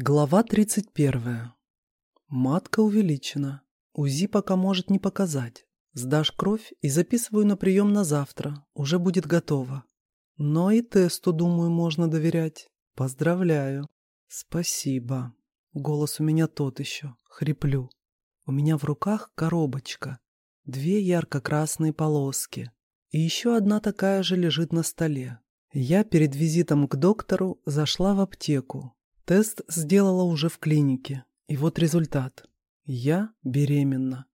Глава 31. Матка увеличена. УЗИ пока может не показать. Сдашь кровь и записываю на прием на завтра. Уже будет готово. Но и тесту, думаю, можно доверять. Поздравляю. Спасибо. Голос у меня тот еще. Хриплю. У меня в руках коробочка. Две ярко-красные полоски. И еще одна такая же лежит на столе. Я перед визитом к доктору зашла в аптеку, Тест сделала уже в клинике. И вот результат. Я беременна.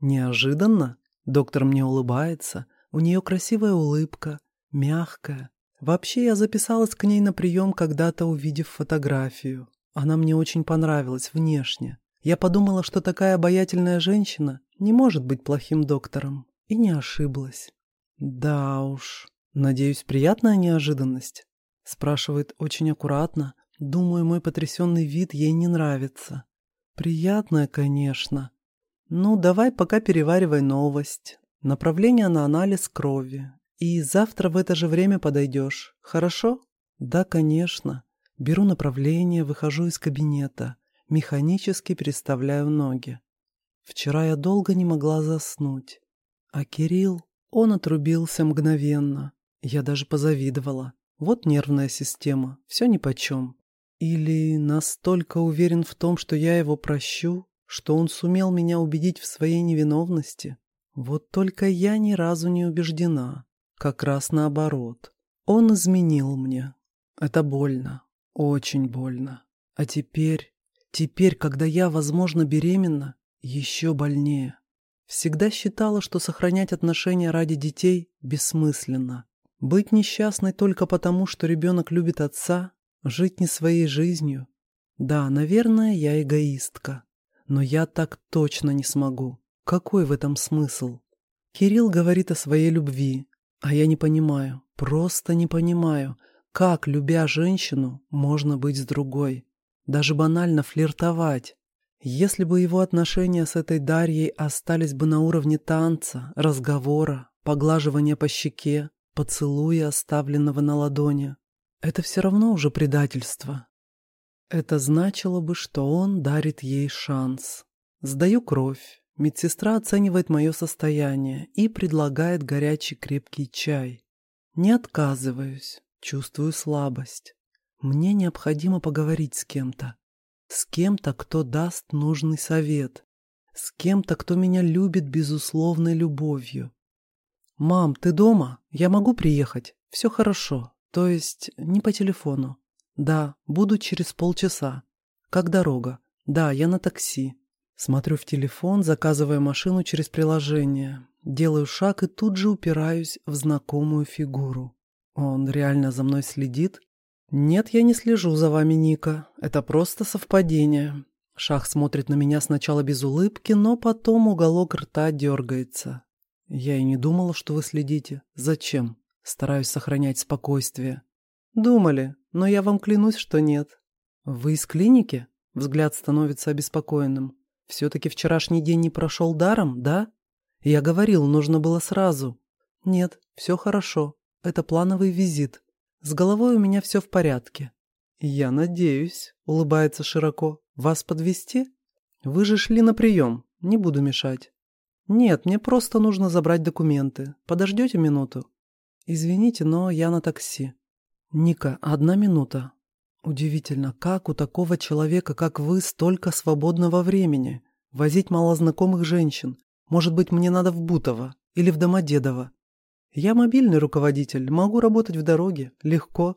Неожиданно. Доктор мне улыбается. У нее красивая улыбка, мягкая. Вообще я записалась к ней на прием, когда-то увидев фотографию. Она мне очень понравилась внешне. Я подумала, что такая обаятельная женщина не может быть плохим доктором. И не ошиблась. Да уж. Надеюсь, приятная неожиданность? Спрашивает очень аккуратно, Думаю, мой потрясенный вид ей не нравится. Приятная, конечно. Ну, давай пока переваривай новость. Направление на анализ крови. И завтра в это же время подойдешь. Хорошо? Да, конечно. Беру направление, выхожу из кабинета. Механически переставляю ноги. Вчера я долго не могла заснуть. А Кирилл, он отрубился мгновенно. Я даже позавидовала. Вот нервная система, все нипочем. Или настолько уверен в том, что я его прощу, что он сумел меня убедить в своей невиновности? Вот только я ни разу не убеждена. Как раз наоборот. Он изменил мне. Это больно. Очень больно. А теперь, теперь, когда я, возможно, беременна, еще больнее. Всегда считала, что сохранять отношения ради детей бессмысленно. Быть несчастной только потому, что ребенок любит отца, Жить не своей жизнью? Да, наверное, я эгоистка. Но я так точно не смогу. Какой в этом смысл? Кирилл говорит о своей любви, а я не понимаю, просто не понимаю, как, любя женщину, можно быть с другой. Даже банально флиртовать. Если бы его отношения с этой Дарьей остались бы на уровне танца, разговора, поглаживания по щеке, поцелуя, оставленного на ладони, это все равно уже предательство. Это значило бы, что он дарит ей шанс. Сдаю кровь. Медсестра оценивает мое состояние и предлагает горячий крепкий чай. Не отказываюсь, чувствую слабость. Мне необходимо поговорить с кем-то. С кем-то, кто даст нужный совет. С кем-то, кто меня любит безусловной любовью. «Мам, ты дома? Я могу приехать? Все хорошо. То есть не по телефону. Да, буду через полчаса. Как дорога? Да, я на такси. Смотрю в телефон, заказывая машину через приложение. Делаю шаг и тут же упираюсь в знакомую фигуру. Он реально за мной следит? Нет, я не слежу за вами, Ника. Это просто совпадение. Шах смотрит на меня сначала без улыбки, но потом уголок рта дергается. Я и не думала, что вы следите. Зачем? Стараюсь сохранять спокойствие. Думали, но я вам клянусь, что нет. Вы из клиники? Взгляд становится обеспокоенным. Все-таки вчерашний день не прошел даром, да? Я говорил, нужно было сразу. Нет, все хорошо. Это плановый визит. С головой у меня все в порядке. Я надеюсь, улыбается широко. Вас подвести? Вы же шли на прием. Не буду мешать. Нет, мне просто нужно забрать документы. Подождете минуту? «Извините, но я на такси». «Ника, одна минута». «Удивительно, как у такого человека, как вы, столько свободного времени? Возить малознакомых женщин. Может быть, мне надо в Бутово или в Домодедово. Я мобильный руководитель, могу работать в дороге, легко».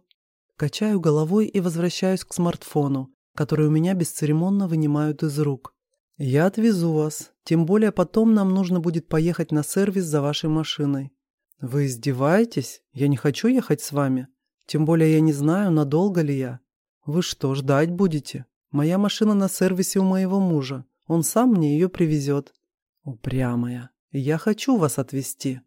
Качаю головой и возвращаюсь к смартфону, который у меня бесцеремонно вынимают из рук. «Я отвезу вас, тем более потом нам нужно будет поехать на сервис за вашей машиной. «Вы издеваетесь? Я не хочу ехать с вами. Тем более я не знаю, надолго ли я. Вы что, ждать будете? Моя машина на сервисе у моего мужа. Он сам мне ее привезет». «Упрямая. Я хочу вас отвезти».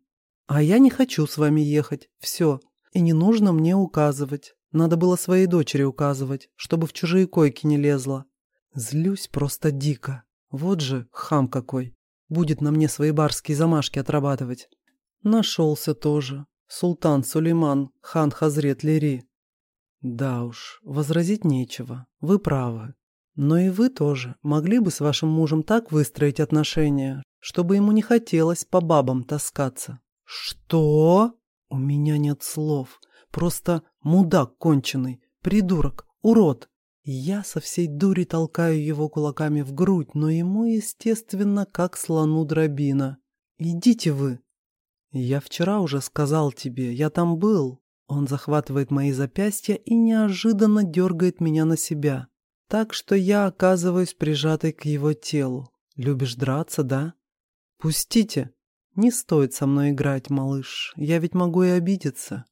«А я не хочу с вами ехать. Все. И не нужно мне указывать. Надо было своей дочери указывать, чтобы в чужие койки не лезла. Злюсь просто дико. Вот же хам какой. Будет на мне свои барские замашки отрабатывать. Нашелся тоже. Султан Сулейман, хан Хазрет Лири. Да уж, возразить нечего. Вы правы. Но и вы тоже могли бы с вашим мужем так выстроить отношения, чтобы ему не хотелось по бабам таскаться. Что? У меня нет слов. Просто мудак конченый, придурок, урод. Я со всей дури толкаю его кулаками в грудь, но ему, естественно, как слону дробина. «Идите вы!» «Я вчера уже сказал тебе, я там был». Он захватывает мои запястья и неожиданно дергает меня на себя. Так что я оказываюсь прижатой к его телу. «Любишь драться, да?» «Пустите!» «Не стоит со мной играть, малыш. Я ведь могу и обидеться».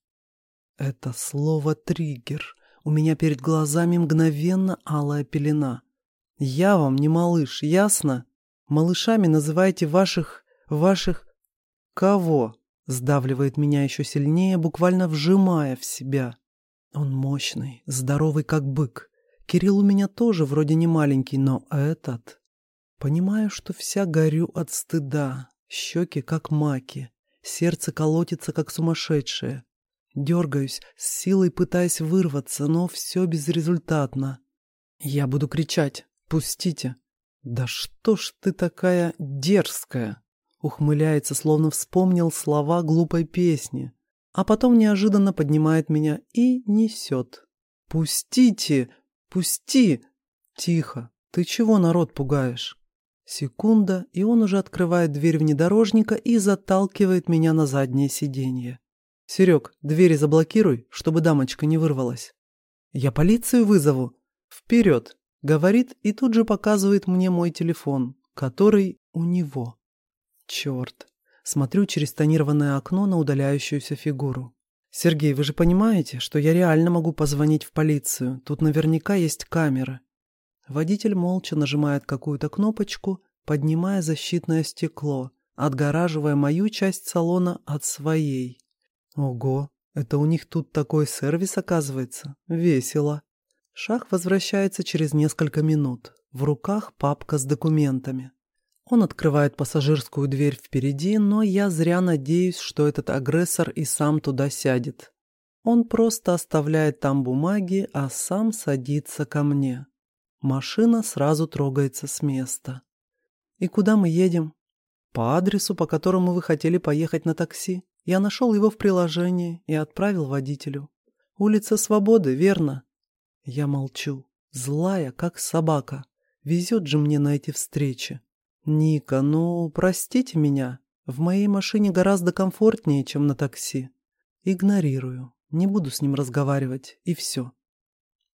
Это слово «триггер». У меня перед глазами мгновенно алая пелена. Я вам не малыш, ясно? Малышами называйте ваших... ваших... Кого? Сдавливает меня еще сильнее, буквально вжимая в себя. Он мощный, здоровый как бык. Кирилл у меня тоже вроде не маленький, но этот... Понимаю, что вся горю от стыда, щеки как маки, сердце колотится как сумасшедшее. Дергаюсь, с силой пытаясь вырваться, но все безрезультатно. Я буду кричать «Пустите!» «Да что ж ты такая дерзкая!» Ухмыляется, словно вспомнил слова глупой песни, а потом неожиданно поднимает меня и несет. «Пустите! Пусти!» «Тихо! Ты чего народ пугаешь?» Секунда, и он уже открывает дверь внедорожника и заталкивает меня на заднее сиденье. «Серег, двери заблокируй, чтобы дамочка не вырвалась». «Я полицию вызову». «Вперед!» — говорит и тут же показывает мне мой телефон, который у него. Черт. Смотрю через тонированное окно на удаляющуюся фигуру. «Сергей, вы же понимаете, что я реально могу позвонить в полицию? Тут наверняка есть камеры». Водитель молча нажимает какую-то кнопочку, поднимая защитное стекло, отгораживая мою часть салона от своей. Ого, это у них тут такой сервис оказывается. Весело. Шах возвращается через несколько минут. В руках папка с документами. Он открывает пассажирскую дверь впереди, но я зря надеюсь, что этот агрессор и сам туда сядет. Он просто оставляет там бумаги, а сам садится ко мне. Машина сразу трогается с места. «И куда мы едем?» «По адресу, по которому вы хотели поехать на такси. Я нашел его в приложении и отправил водителю. Улица Свободы, верно?» Я молчу, злая, как собака. Везет же мне на эти встречи. «Ника, ну, простите меня. В моей машине гораздо комфортнее, чем на такси. Игнорирую. Не буду с ним разговаривать, и все.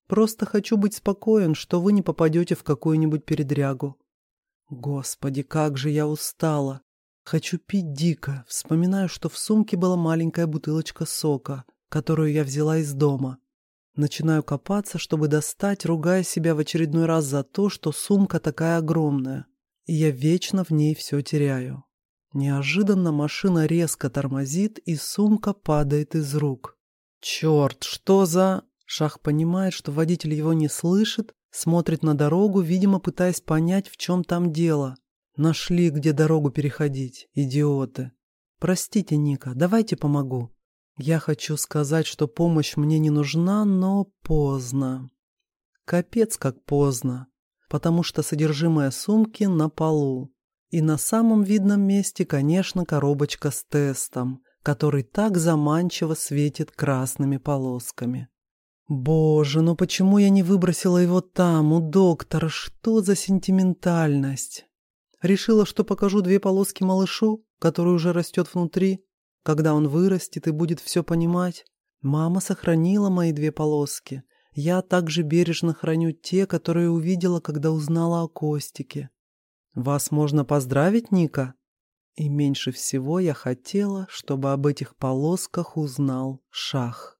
Просто хочу быть спокоен, что вы не попадете в какую-нибудь передрягу. Господи, как же я устала. Хочу пить дико. Вспоминаю, что в сумке была маленькая бутылочка сока, которую я взяла из дома. Начинаю копаться, чтобы достать, ругая себя в очередной раз за то, что сумка такая огромная. И я вечно в ней все теряю. Неожиданно машина резко тормозит, и сумка падает из рук. Черт, что за... Шах понимает, что водитель его не слышит, смотрит на дорогу, видимо, пытаясь понять, в чем там дело. Нашли, где дорогу переходить, идиоты. Простите, Ника, давайте помогу. Я хочу сказать, что помощь мне не нужна, но поздно. Капец как поздно, потому что содержимое сумки на полу. И на самом видном месте, конечно, коробочка с тестом, который так заманчиво светит красными полосками. Боже, ну почему я не выбросила его там, у доктора? Что за сентиментальность? Решила, что покажу две полоски малышу, который уже растет внутри. Когда он вырастет и будет все понимать. Мама сохранила мои две полоски. Я также бережно храню те, которые увидела, когда узнала о Костике. Вас можно поздравить, Ника? И меньше всего я хотела, чтобы об этих полосках узнал Шах.